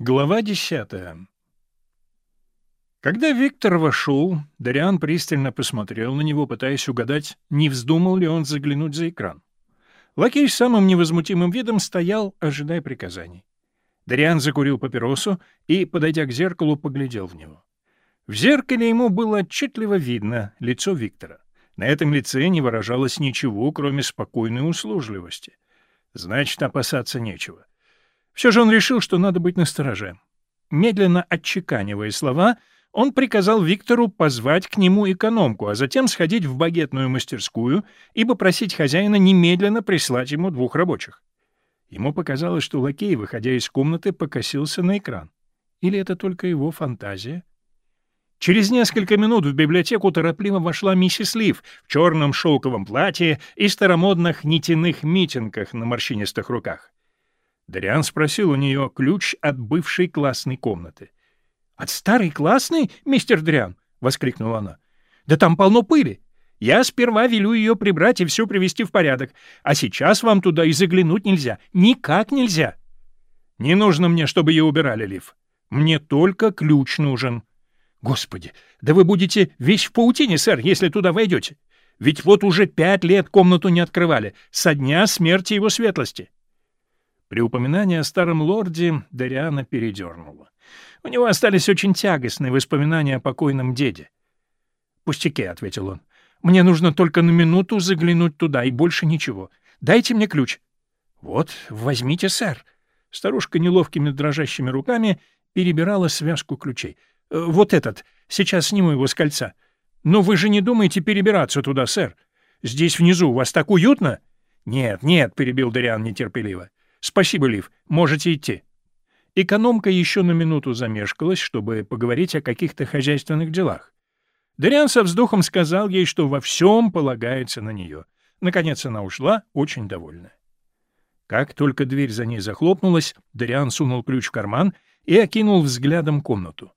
Глава десятая Когда Виктор вошел, Дариан пристально посмотрел на него, пытаясь угадать, не вздумал ли он заглянуть за экран. Лакей с самым невозмутимым видом стоял, ожидая приказаний. Дариан закурил папиросу и, подойдя к зеркалу, поглядел в него. В зеркале ему было отчетливо видно лицо Виктора. На этом лице не выражалось ничего, кроме спокойной услужливости. Значит, опасаться нечего. Все же он решил, что надо быть настороже. Медленно отчеканивая слова, он приказал Виктору позвать к нему экономку, а затем сходить в багетную мастерскую и попросить хозяина немедленно прислать ему двух рабочих. Ему показалось, что лакей, выходя из комнаты, покосился на экран. Или это только его фантазия? Через несколько минут в библиотеку торопливо вошла миссис Лив в черном шелковом платье и старомодных нитяных митингах на морщинистых руках. Дариан спросил у нее ключ от бывшей классной комнаты. — От старой классной, мистер Дриан? — воскликнула она. — Да там полно пыли. Я сперва велю ее прибрать и все привести в порядок, а сейчас вам туда и заглянуть нельзя. Никак нельзя. — Не нужно мне, чтобы ее убирали, Лив. Мне только ключ нужен. — Господи, да вы будете весь в паутине, сэр, если туда войдете. Ведь вот уже пять лет комнату не открывали, со дня смерти его светлости. — при упоминании о старом лорде Дариана передернула. У него остались очень тягостные воспоминания о покойном деде. «Пустяки», — ответил он. «Мне нужно только на минуту заглянуть туда, и больше ничего. Дайте мне ключ». «Вот, возьмите, сэр». Старушка неловкими дрожащими руками перебирала связку ключей. «Э, «Вот этот. Сейчас сниму его с кольца. Но вы же не думаете перебираться туда, сэр? Здесь внизу у вас так уютно?» «Нет, нет», — перебил Дариан нетерпеливо. «Спасибо, Лив, можете идти». Экономка еще на минуту замешкалась, чтобы поговорить о каких-то хозяйственных делах. Дариан со вздохом сказал ей, что во всем полагается на нее. Наконец она ушла, очень довольная. Как только дверь за ней захлопнулась, Дариан сунул ключ в карман и окинул взглядом комнату.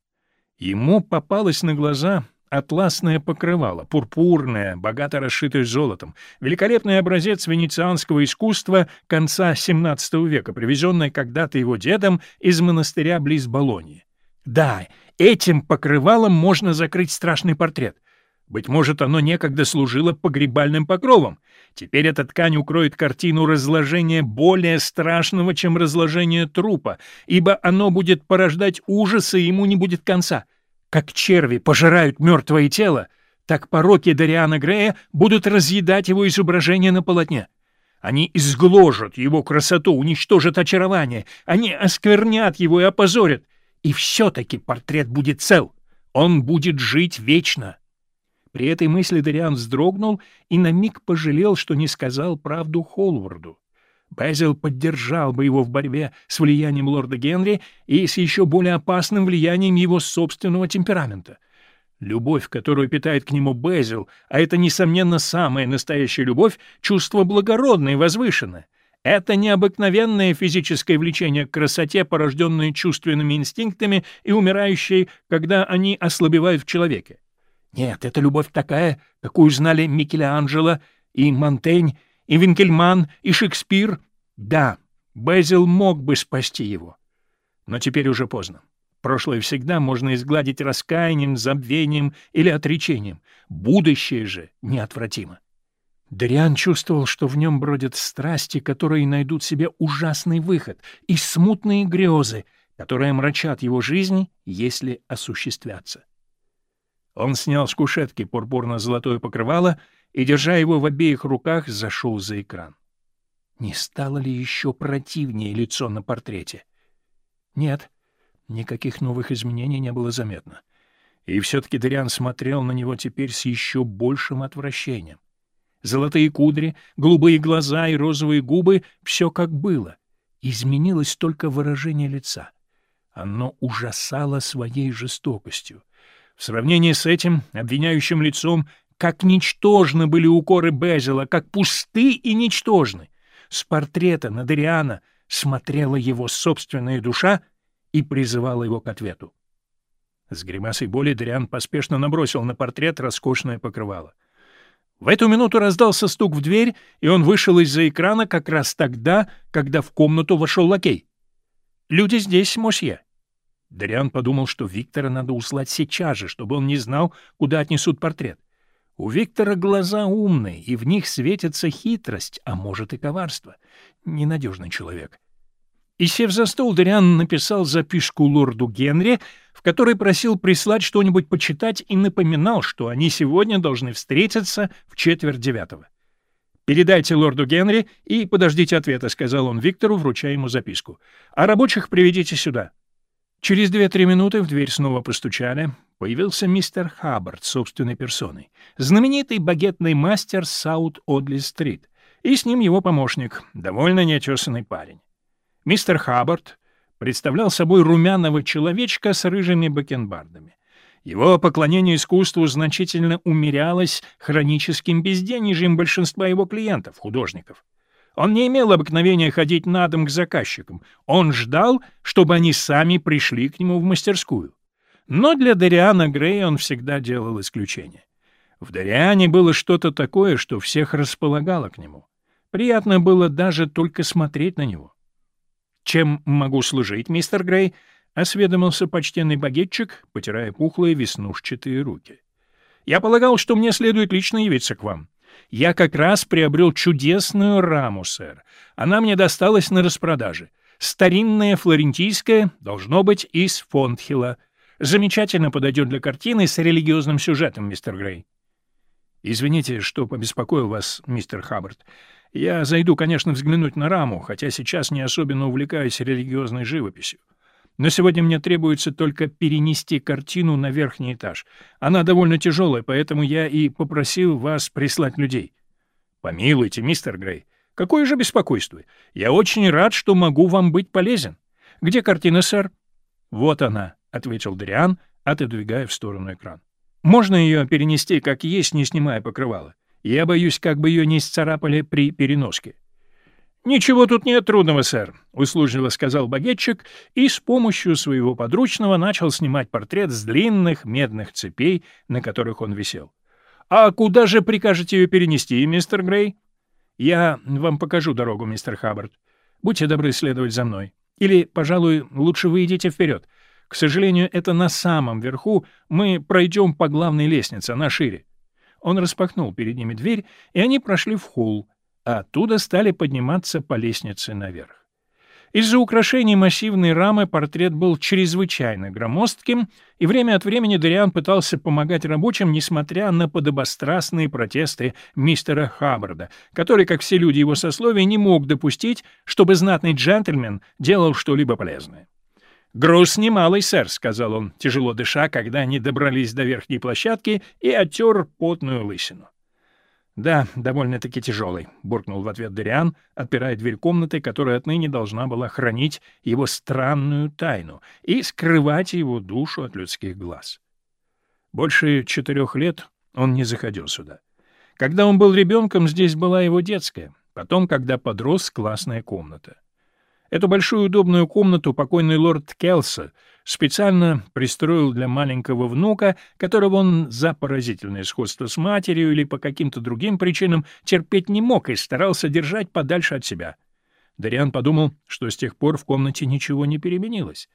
Ему попалась на глаза атласное покрывало, пурпурное, богато расшитое золотом, великолепный образец венецианского искусства конца XVII века, привезенное когда-то его дедом из монастыря близ Болоньи. Да, этим покрывалом можно закрыть страшный портрет. Быть может, оно некогда служило погребальным покровом. Теперь эта ткань укроет картину разложения более страшного, чем разложение трупа, ибо оно будет порождать ужасы, и ему не будет конца — как черви пожирают мертвое тело, так пороки Дариана Грея будут разъедать его изображение на полотне. Они изгложат его красоту, уничтожат очарование, они осквернят его и опозорят. И все-таки портрет будет цел. Он будет жить вечно. При этой мысли Дариан вздрогнул и на миг пожалел, что не сказал правду Холварду. Безил поддержал бы его в борьбе с влиянием лорда Генри и с еще более опасным влиянием его собственного темперамента. Любовь, которую питает к нему Безил, а это, несомненно, самая настоящая любовь, чувство благородное и возвышенное. Это необыкновенное физическое влечение к красоте, порожденное чувственными инстинктами и умирающее, когда они ослабевают в человеке. Нет, это любовь такая, какую знали Микеланджело и Монтень, и Винкельман, и Шекспир. Да, Безил мог бы спасти его. Но теперь уже поздно. Прошлое всегда можно изгладить раскаянием, забвением или отречением. Будущее же неотвратимо. Дариан чувствовал, что в нем бродят страсти, которые найдут себе ужасный выход, и смутные грезы, которые мрачат его жизнь, если осуществятся. Он снял с кушетки пурпурно-золотое покрывало и, держа его в обеих руках, зашел за экран. Не стало ли еще противнее лицо на портрете? Нет, никаких новых изменений не было заметно. И все-таки Дариан смотрел на него теперь с еще большим отвращением. Золотые кудри, голубые глаза и розовые губы — все как было. Изменилось только выражение лица. Оно ужасало своей жестокостью. В сравнении с этим обвиняющим лицом как ничтожны были укоры Безила, как пусты и ничтожны. С портрета на Дариана смотрела его собственная душа и призывала его к ответу. С гримасой боли Дариан поспешно набросил на портрет роскошное покрывало. В эту минуту раздался стук в дверь, и он вышел из-за экрана как раз тогда, когда в комнату вошел лакей. «Люди здесь, мосье», Дариан подумал, что Виктора надо услать сейчас же, чтобы он не знал, куда отнесут портрет. У Виктора глаза умные, и в них светится хитрость, а может и коварство. Ненадежный человек. И, сев за стол, Дариан написал записку лорду Генри, в которой просил прислать что-нибудь почитать и напоминал, что они сегодня должны встретиться в четверть девятого. «Передайте лорду Генри и подождите ответа», — сказал он Виктору, вручая ему записку. «А рабочих приведите сюда». Через две-три минуты в дверь снова постучали. Появился мистер Хаббард собственной персоной, знаменитый багетный мастер Саут-Одли-стрит, и с ним его помощник, довольно неотесанный парень. Мистер Хаббард представлял собой румяного человечка с рыжими бакенбардами. Его поклонение искусству значительно умерялось хроническим безденежьем большинства его клиентов, художников. Он не имел обыкновения ходить на дом к заказчикам. Он ждал, чтобы они сами пришли к нему в мастерскую. Но для Дариана Грея он всегда делал исключение. В Дариане было что-то такое, что всех располагало к нему. Приятно было даже только смотреть на него. «Чем могу служить, мистер Грей?» — осведомился почтенный багетчик, потирая пухлые веснушчатые руки. «Я полагал, что мне следует лично явиться к вам. Я как раз приобрел чудесную раму, сэр. Она мне досталась на распродаже. Старинная флорентийская, должно быть, из Фонтхилла. Замечательно подойдет для картины с религиозным сюжетом, мистер Грей». «Извините, что побеспокоил вас, мистер Хаббард. Я зайду, конечно, взглянуть на раму, хотя сейчас не особенно увлекаюсь религиозной живописью. Но сегодня мне требуется только перенести картину на верхний этаж. Она довольно тяжелая, поэтому я и попросил вас прислать людей. Помилуйте, мистер Грей, какое же беспокойство. Я очень рад, что могу вам быть полезен. Где картина, сэр? Вот она, ответил Дриан, отодвигая в сторону экран. Можно ее перенести как есть, не снимая покрывала. Я боюсь, как бы ее не исцарапали при переноске. «Ничего тут нет трудного, сэр», — услужливо сказал багетчик и с помощью своего подручного начал снимать портрет с длинных медных цепей, на которых он висел. «А куда же прикажете ее перенести, мистер Грей?» «Я вам покажу дорогу, мистер Хаббард. Будьте добры следовать за мной. Или, пожалуй, лучше вы идите вперед. К сожалению, это на самом верху. Мы пройдем по главной лестнице, она шире». Он распахнул перед ними дверь, и они прошли в холл, а оттуда стали подниматься по лестнице наверх. Из-за украшений массивной рамы портрет был чрезвычайно громоздким, и время от времени Дариан пытался помогать рабочим, несмотря на подобострастные протесты мистера Хаббарда, который, как все люди его сословия, не мог допустить, чтобы знатный джентльмен делал что-либо полезное. «Груз немалый, сэр», — сказал он, тяжело дыша, когда они добрались до верхней площадки и оттер потную лысину. «Да, довольно-таки тяжелый», — буркнул в ответ Дориан, отпирая дверь комнаты, которая отныне должна была хранить его странную тайну и скрывать его душу от людских глаз. Больше четырех лет он не заходил сюда. Когда он был ребенком, здесь была его детская, потом, когда подрос, классная комната. Эту большую удобную комнату покойный лорд Келса специально пристроил для маленького внука, которого он за поразительное сходство с матерью или по каким-то другим причинам терпеть не мог и старался держать подальше от себя. Дариан подумал, что с тех пор в комнате ничего не переменилось.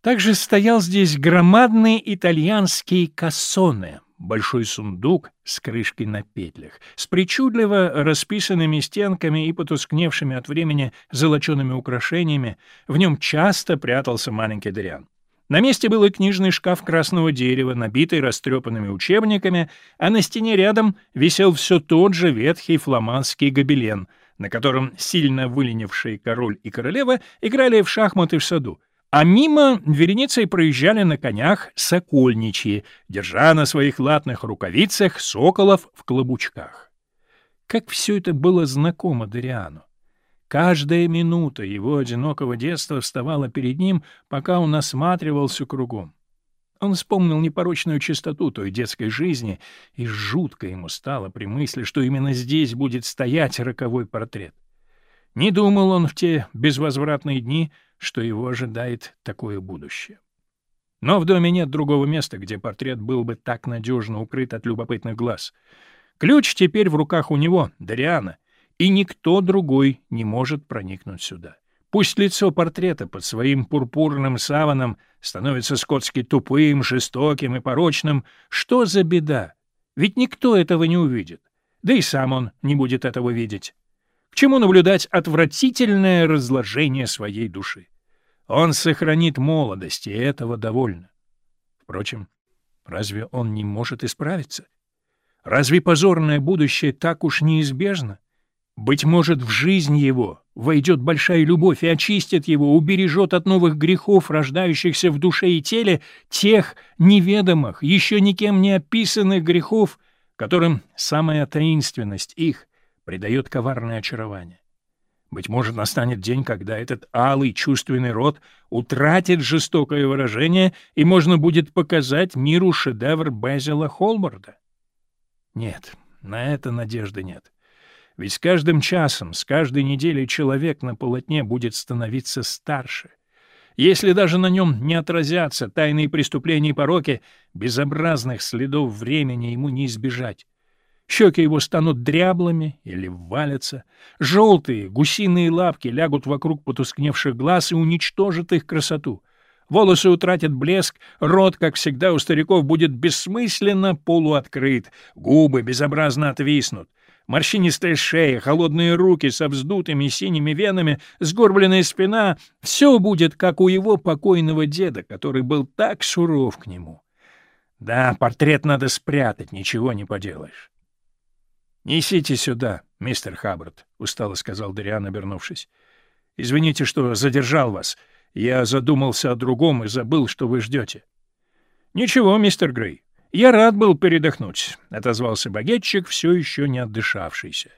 Также стоял здесь громадный итальянский кассоне, большой сундук с крышкой на петлях, с причудливо расписанными стенками и потускневшими от времени золочеными украшениями, в нем часто прятался маленький Дариан. На месте был и книжный шкаф красного дерева, набитый растрепанными учебниками, а на стене рядом висел все тот же ветхий фламандский гобелен, на котором сильно выленивший король и королева играли в шахматы в саду, а мимо вереницей проезжали на конях сокольничьи, держа на своих латных рукавицах соколов в клобучках. Как все это было знакомо Дариану. Каждая минута его одинокого детства вставала перед ним, пока он осматривался кругом. Он вспомнил непорочную чистоту той детской жизни, и жутко ему стало при мысли, что именно здесь будет стоять роковой портрет. Не думал он в те безвозвратные дни, что его ожидает такое будущее. Но в доме нет другого места, где портрет был бы так надежно укрыт от любопытных глаз. Ключ теперь в руках у него, Дариана, и никто другой не может проникнуть сюда. Пусть лицо портрета под своим пурпурным саваном становится скотски тупым, жестоким и порочным, что за беда? Ведь никто этого не увидит. Да и сам он не будет этого видеть. Чему наблюдать отвратительное разложение своей души? Он сохранит молодость, и этого довольно. Впрочем, разве он не может исправиться? Разве позорное будущее так уж неизбежно? Быть может, в жизнь его войдет большая любовь и очистит его, убережет от новых грехов, рождающихся в душе и теле, тех неведомых, еще никем не описанных грехов, которым самая таинственность их придает коварное очарование. Быть может, настанет день, когда этот алый чувственный род утратит жестокое выражение, и можно будет показать миру шедевр Безила Холморда? Нет, на это надежды нет. Ведь с каждым часом, с каждой неделей человек на полотне будет становиться старше. Если даже на нем не отразятся тайные преступления и пороки, безобразных следов времени ему не избежать. Щеки его станут дряблыми или валятся. Желтые гусиные лапки лягут вокруг потускневших глаз и уничтожат их красоту. Волосы утратят блеск, рот, как всегда у стариков, будет бессмысленно полуоткрыт, губы безобразно отвиснут. Морщинистая шея, холодные руки со вздутыми синими венами, сгорбленная спина — все будет, как у его покойного деда, который был так суров к нему. Да, портрет надо спрятать, ничего не поделаешь. «Несите сюда, мистер Хаббард», — устало сказал Дариан, обернувшись. «Извините, что задержал вас. Я задумался о другом и забыл, что вы ждете». «Ничего, мистер Грей. Я рад был передохнуть», — отозвался багетчик, все еще не отдышавшийся.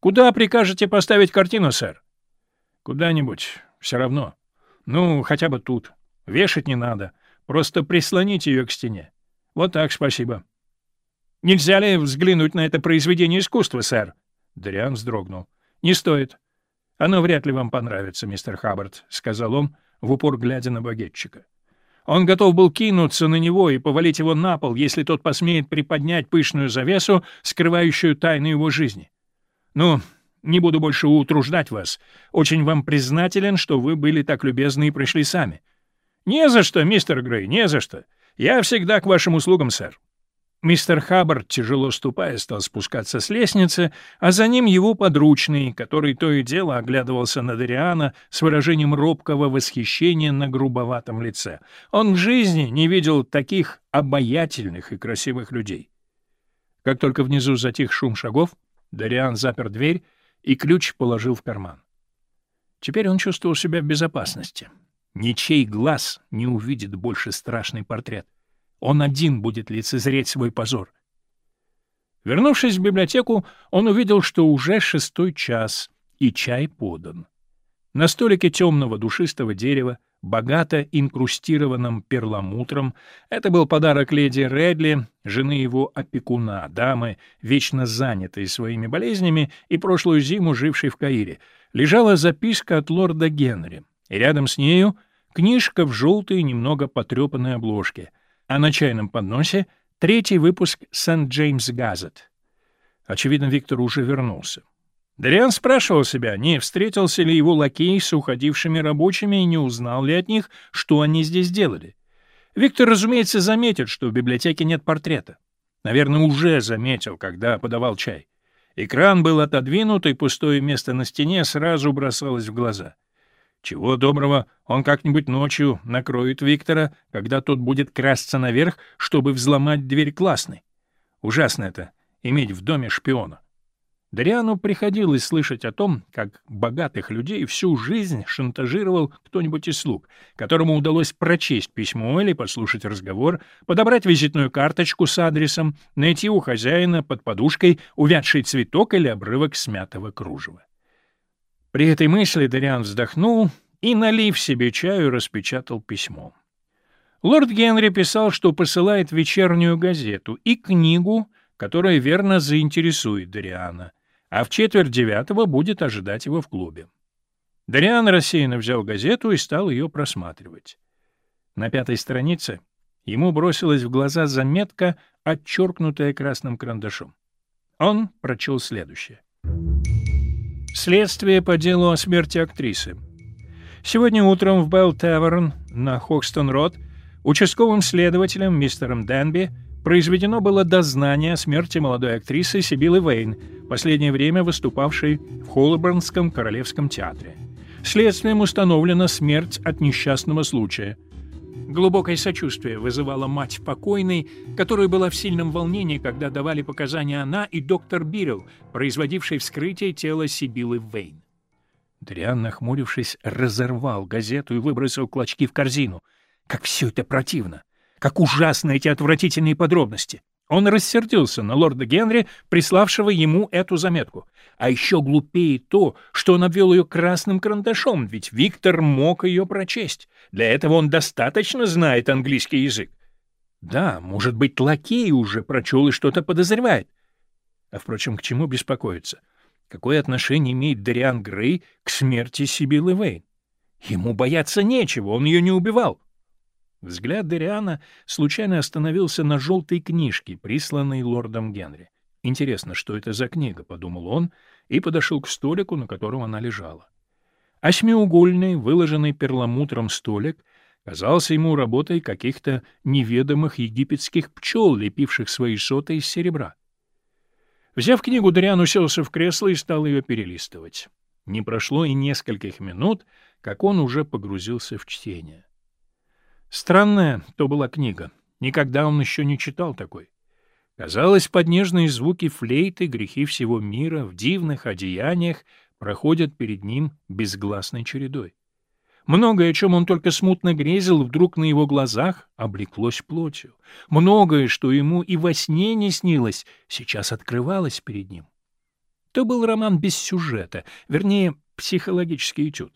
«Куда прикажете поставить картину, сэр?» «Куда-нибудь. Все равно. Ну, хотя бы тут. Вешать не надо. Просто прислоните ее к стене. Вот так, спасибо». Нельзя ли взглянуть на это произведение искусства, сэр? Дриан вздрогнул. Не стоит. Оно вряд ли вам понравится, мистер Хаббард, сказал он, в упор глядя на багетчика. Он готов был кинуться на него и повалить его на пол, если тот посмеет приподнять пышную завесу, скрывающую тайну его жизни. Ну, не буду больше утруждать вас. Очень вам признателен, что вы были так любезны и пришли сами. Не за что, мистер Грей, не за что. Я всегда к вашим услугам, сэр. Мистер Хаббард, тяжело ступая, стал спускаться с лестницы, а за ним его подручный, который то и дело оглядывался на Дариана с выражением робкого восхищения на грубоватом лице. Он в жизни не видел таких обаятельных и красивых людей. Как только внизу затих шум шагов, Дариан запер дверь и ключ положил в карман. Теперь он чувствовал себя в безопасности. Ничей глаз не увидит больше страшный портрет. Он один будет лицезреть свой позор. Вернувшись в библиотеку, он увидел, что уже шестой час, и чай подан. На столике темного душистого дерева, богато инкрустированном перламутром, это был подарок леди Редли, жены его опекуна, дамы, вечно занятой своими болезнями и прошлую зиму жившей в Каире, лежала записка от лорда Генри, и рядом с нею книжка в желтой, немного потрепанной обложке — а на чайном подносе третий выпуск «Сент-Джеймс Газет». Очевидно, Виктор уже вернулся. Дариан спрашивал себя, не встретился ли его лакей с уходившими рабочими и не узнал ли от них, что они здесь делали. Виктор, разумеется, заметит, что в библиотеке нет портрета. Наверное, уже заметил, когда подавал чай. Экран был отодвинут, и пустое место на стене сразу бросалось в глаза. Чего доброго, он как-нибудь ночью накроет Виктора, когда тот будет красться наверх, чтобы взломать дверь классной. Ужасно это — иметь в доме шпиона. Дариану приходилось слышать о том, как богатых людей всю жизнь шантажировал кто-нибудь из слуг, которому удалось прочесть письмо или послушать разговор, подобрать визитную карточку с адресом, найти у хозяина под подушкой увядший цветок или обрывок смятого кружева. При этой мысли Дариан вздохнул и, налив себе чаю, распечатал письмо. Лорд Генри писал, что посылает вечернюю газету и книгу, которая верно заинтересует Дариана, а в четверть девятого будет ожидать его в клубе. Дариан рассеянно взял газету и стал ее просматривать. На пятой странице ему бросилась в глаза заметка, отчеркнутая красным карандашом. Он прочел следующее. Следствие по делу о смерти актрисы. Сегодня утром в Белл Таверн на Хокстон-Род участковым следователем мистером Дэнби произведено было дознание о смерти молодой актрисы Сибилы Вейн, последнее время выступавшей в Холлборнском королевском театре. Следствием установлена смерть от несчастного случая. Глубокое сочувствие вызывала мать покойной, которая была в сильном волнении, когда давали показания она и доктор Бирилл, производивший вскрытие тела Сибилы Вейн. Дриан, нахмурившись, разорвал газету и выбросил клочки в корзину. Как все это противно! Как ужасны эти отвратительные подробности! Он рассердился на лорда Генри, приславшего ему эту заметку. А еще глупее то, что он обвел ее красным карандашом, ведь Виктор мог ее прочесть. Для этого он достаточно знает английский язык. Да, может быть, лакей уже прочел и что-то подозревает. А, впрочем, к чему беспокоиться? Какое отношение имеет Дариан Грей к смерти Сибилы Вейн? Ему бояться нечего, он ее не убивал. Взгляд Дариана случайно остановился на желтой книжке, присланной лордом Генри. «Интересно, что это за книга?» — подумал он и подошел к столику, на котором она лежала. Осьмиугольный, выложенный перламутром столик казался ему работой каких-то неведомых египетских пчел, лепивших свои соты из серебра. Взяв книгу, Дариан уселся в кресло и стал ее перелистывать. Не прошло и нескольких минут, как он уже погрузился в чтение. Странная то была книга. Никогда он еще не читал такой. Казалось, под нежные звуки флейты грехи всего мира в дивных одеяниях проходят перед ним безгласной чередой. Многое, о чем он только смутно грезил, вдруг на его глазах облеклось плотью. Многое, что ему и во сне не снилось, сейчас открывалось перед ним. То был роман без сюжета, вернее, психологический этюд.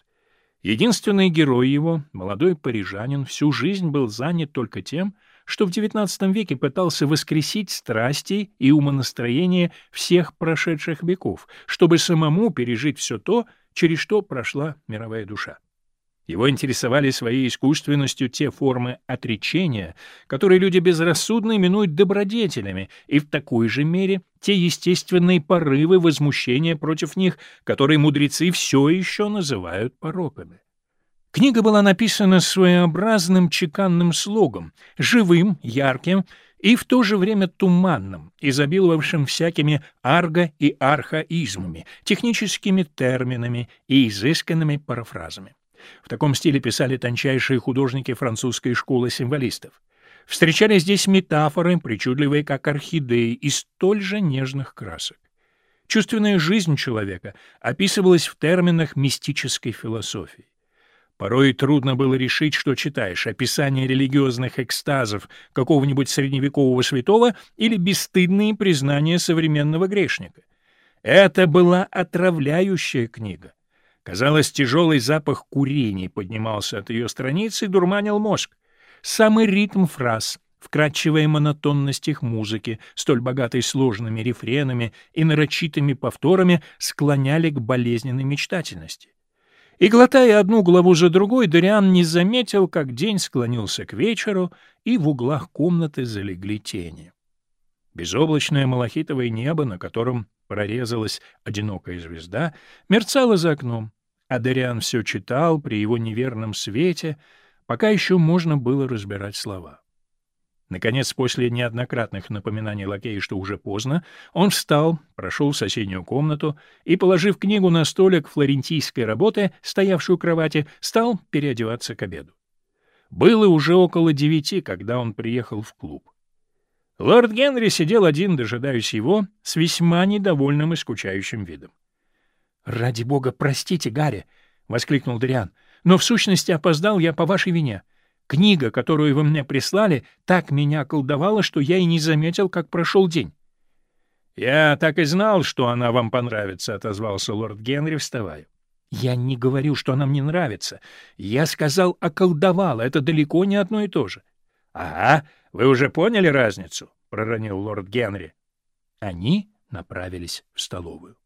Единственный герой его, молодой парижанин, всю жизнь был занят только тем, что в XIX веке пытался воскресить страсти и умонастроение всех прошедших веков, чтобы самому пережить все то, через что прошла мировая душа. Его интересовали своей искусственностью те формы отречения, которые люди безрассудно именуют добродетелями, и в такой же мере те естественные порывы возмущения против них, которые мудрецы все еще называют пороками. Книга была написана своеобразным чеканным слогом, живым, ярким и в то же время туманным, изобиловавшим всякими арго- и архаизмами, техническими терминами и изысканными парафразами. В таком стиле писали тончайшие художники французской школы символистов. Встречались здесь метафоры, причудливые как орхидеи, и столь же нежных красок. Чувственная жизнь человека описывалась в терминах мистической философии. Порой трудно было решить, что читаешь — описание религиозных экстазов какого-нибудь средневекового святого или бесстыдные признания современного грешника. Это была отравляющая книга. Казалось, тяжелый запах курений поднимался от ее страницы и дурманил мозг. Самый ритм фраз, вкрадчивая монотонность их музыки, столь богатой сложными рефренами и нарочитыми повторами, склоняли к болезненной мечтательности. И, глотая одну главу за другой, Дориан не заметил, как день склонился к вечеру, и в углах комнаты залегли тени. Безоблачное малахитовое небо, на котором прорезалась одинокая звезда, мерцала за окном, а Дариан все читал при его неверном свете, пока еще можно было разбирать слова. Наконец, после неоднократных напоминаний лакея, что уже поздно, он встал, прошел в соседнюю комнату и, положив книгу на столик флорентийской работы, стоявшую у кровати, стал переодеваться к обеду. Было уже около девяти, когда он приехал в клуб. Лорд Генри сидел один, дожидаясь его, с весьма недовольным и скучающим видом. — Ради бога, простите, Гарри! — воскликнул Дриан. — Но в сущности опоздал я по вашей вине. Книга, которую вы мне прислали, так меня колдовала, что я и не заметил, как прошел день. — Я так и знал, что она вам понравится, — отозвался лорд Генри, вставая. — Я не говорю, что она мне нравится. Я сказал «околдовала». Это далеко не одно и то же. — Ага, вы уже поняли разницу? — проронил лорд Генри. Они направились в столовую.